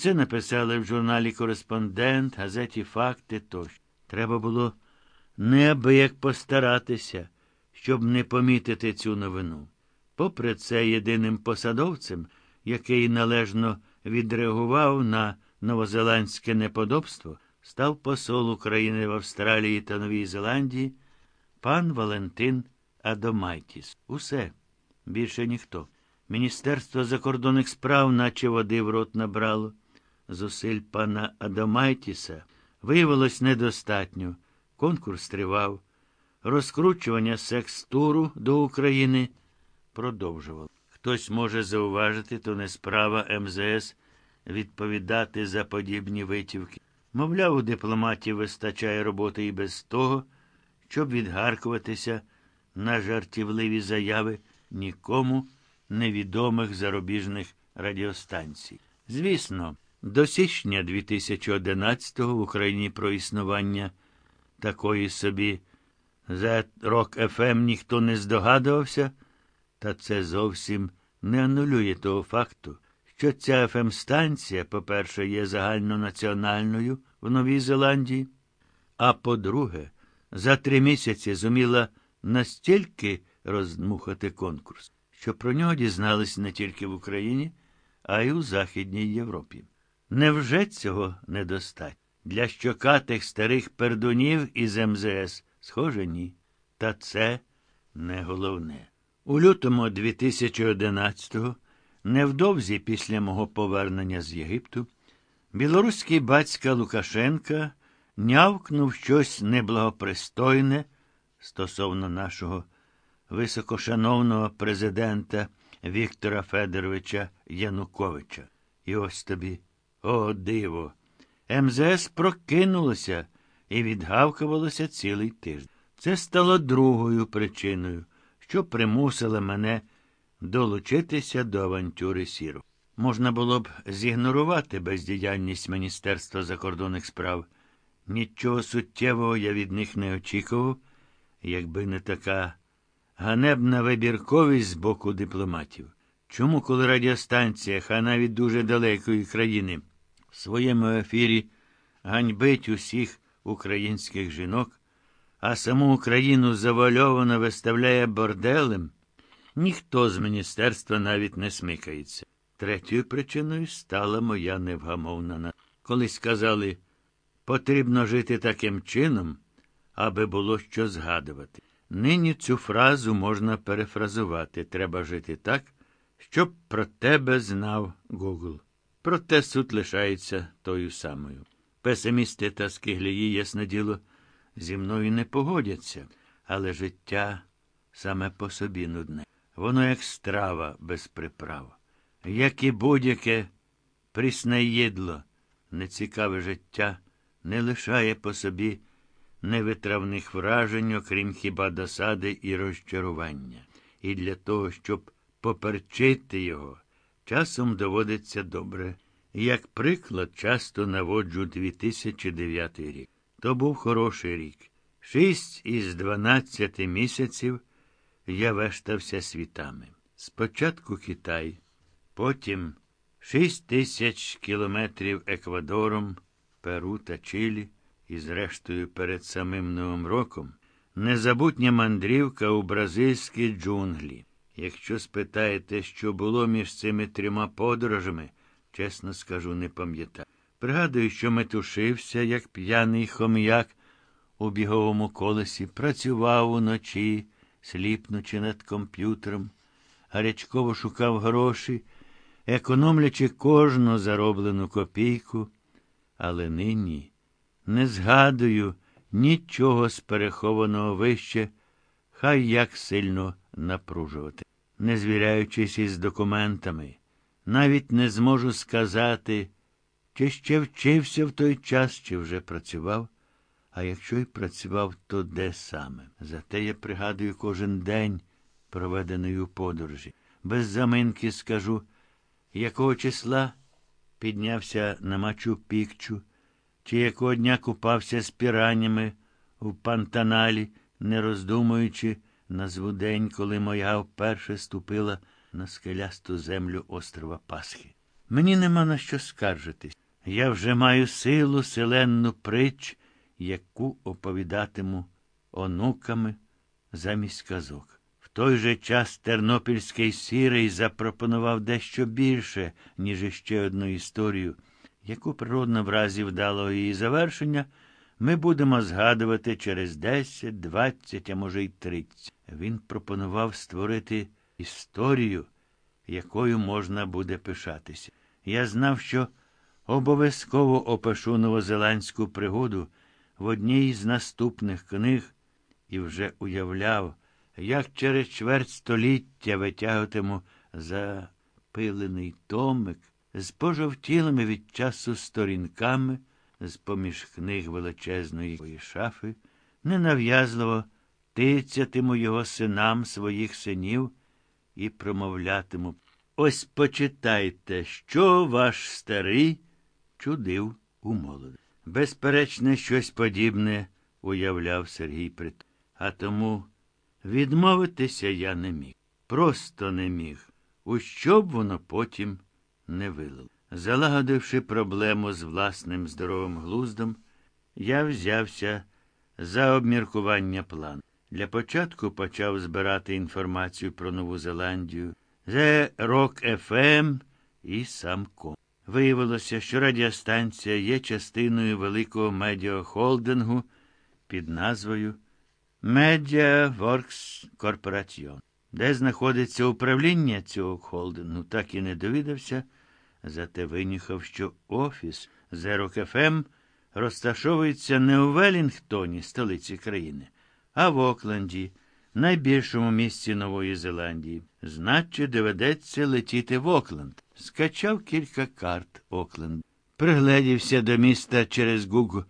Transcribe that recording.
Це написали в журналі Кореспондент, газеті Факти тощо. Треба було неабияк постаратися, щоб не помітити цю новину. Попри це, єдиним посадовцем, який належно відреагував на новозеландське неподобство, став посол України в Австралії та Новій Зеландії пан Валентин Адомайтіс. Усе. Більше ніхто. Міністерство закордонних справ, наче води в рот набрало. Зусиль пана Адамайтіса виявилось недостатньо. Конкурс тривав. Розкручування секс-туру до України продовжувало. Хтось може зауважити, то не справа МЗС відповідати за подібні витівки. Мовляв, у дипломатів вистачає роботи і без того, щоб відгаркуватися на жартівливі заяви нікому невідомих зарубіжних радіостанцій. Звісно, до січня 2011-го в Україні про існування такої собі рок ФМ ніхто не здогадувався, та це зовсім не анулює того факту, що ця ФМ-станція, по-перше, є загальнонаціональною в Новій Зеландії, а по-друге, за три місяці зуміла настільки роздмухати конкурс, що про нього дізнались не тільки в Україні, а й у Західній Європі. Невже цього недостатньо? Для щокатих старих пердунів із МЗС, схоже, ні. Та це не головне. У лютому 2011-го, невдовзі після мого повернення з Єгипту, білоруський батька Лукашенка нявкнув щось неблагопристойне стосовно нашого високошановного президента Віктора Федоровича Януковича. І ось тобі, о, диво! МЗС прокинулося і відгавкувалося цілий тиждень. Це стало другою причиною, що примусила мене долучитися до авантюри Сіру. Можна було б зігнорувати бездіяльність Міністерства закордонних справ. Нічого суттєвого я від них не очікував, якби не така ганебна вибірковість з боку дипломатів. Чому, коли радіостанція, а навіть дуже далекої країни, в своєму ефірі ганьбить усіх українських жінок, а саму Україну завальовано виставляє борделем, ніхто з міністерства навіть не смикається. Третьою причиною стала моя невгамовна. на- Колись сказали, потрібно жити таким чином, аби було що згадувати. Нині цю фразу можна перефразувати. Треба жити так, щоб про тебе знав Гугл. Проте суть лишається тою самою. Песимісти та скиглії, ясне діло, зі мною не погодяться, але життя саме по собі нудне. Воно як страва без приправ, як і будь-яке прісне їдло, нецікаве життя не лишає по собі невитравних вражень, окрім хіба досади і розчарування. І для того, щоб поперчити його, часом доводиться добре. Як приклад, часто наводжу 2009 рік. То був хороший рік. Шість із дванадцяти місяців я вештався світами. Спочатку Китай, потім шість тисяч кілометрів Еквадором, Перу та Чилі, і, зрештою, перед самим Новим роком, незабутня мандрівка у бразильські джунглі. Якщо спитаєте, що було між цими трьома подорожами, чесно скажу, не пам'ятаю. Пригадую, що метушився, як п'яний хом'як у біговому колесі, працював уночі, сліпнучи над комп'ютером, гарячково шукав гроші, економлячи кожну зароблену копійку, але нині не згадую нічого з перехованого вище, хай як сильно напружувати. Не звіряючись із документами, навіть не зможу сказати, чи ще вчився в той час, чи вже працював, а якщо й працював, то де саме. Зате я пригадую кожен день, проведений у подорожі. Без заминки скажу, якого числа піднявся на Мачу Пікчу, чи якого дня купався з піранями в пантаналі, не роздумуючи, назву день, коли моя вперше ступила на скелясту землю острова Пасхи. Мені нема на що скаржитись. Я вже маю силу селенну притч, яку оповідатиму онуками замість казок. В той же час Тернопільський сірий запропонував дещо більше, ніж іще одну історію, яку природно в разі вдалого її завершення ми будемо згадувати через 10, 20, а може й 30. Він пропонував створити історію, якою можна буде пишатися. Я знав, що обов'язково опишу новозеландську пригоду в одній з наступних книг і вже уявляв, як через чверть століття витягатиму запилений томик з пожовтілими від часу сторінками з поміж книг величезної шафи, ненав'язливо тицятиму його синам своїх синів і промовлятиму. Ось почитайте, що ваш старий чудив у молоді. Безперечне, щось подібне уявляв Сергій Прит. А тому відмовитися я не міг. Просто не міг. У що б воно потім не вилило. Залагодивши проблему з власним здоровим глуздом, я взявся за обміркування плану. Для початку почав збирати інформацію про Нову Зеландію, The Rock FM і сам ком. Виявилося, що радіостанція є частиною великого медіахолдингу під назвою Media Works Corporation. Де знаходиться управління цього холдингу, так і не довідався, зате винюхав, що офіс Zero FM розташовується не у Велінгтоні, столиці країни, а в Окленді, найбільшому місці Нової Зеландії. Значить, доведеться летіти в Окленд. Скачав кілька карт Окленд. Пригледівся до міста через Google